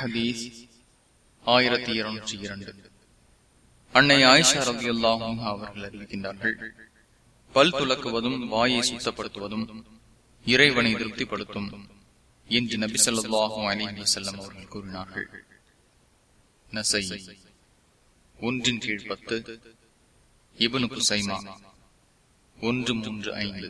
ஹதீஸ் ஆயிரத்தி இருநூற்றி இரண்டு. அன்னை ஆயிஷா ரவி அல்லாஹும் அவர்கள் அறிவிக்கின்றார்கள் பல் துலக்குவதும் வாயை சுத்தப்படுத்துவதும் இறைவனை திருப்திப்படுத்தும் என்று நபி சொல்லாஹும் அலி செல்லம் அவர்கள் கூறினார்கள். நசை ஒன்றின் கீழ் பத்து இவனு குசைமா ஒன்று மூன்று ஐந்து.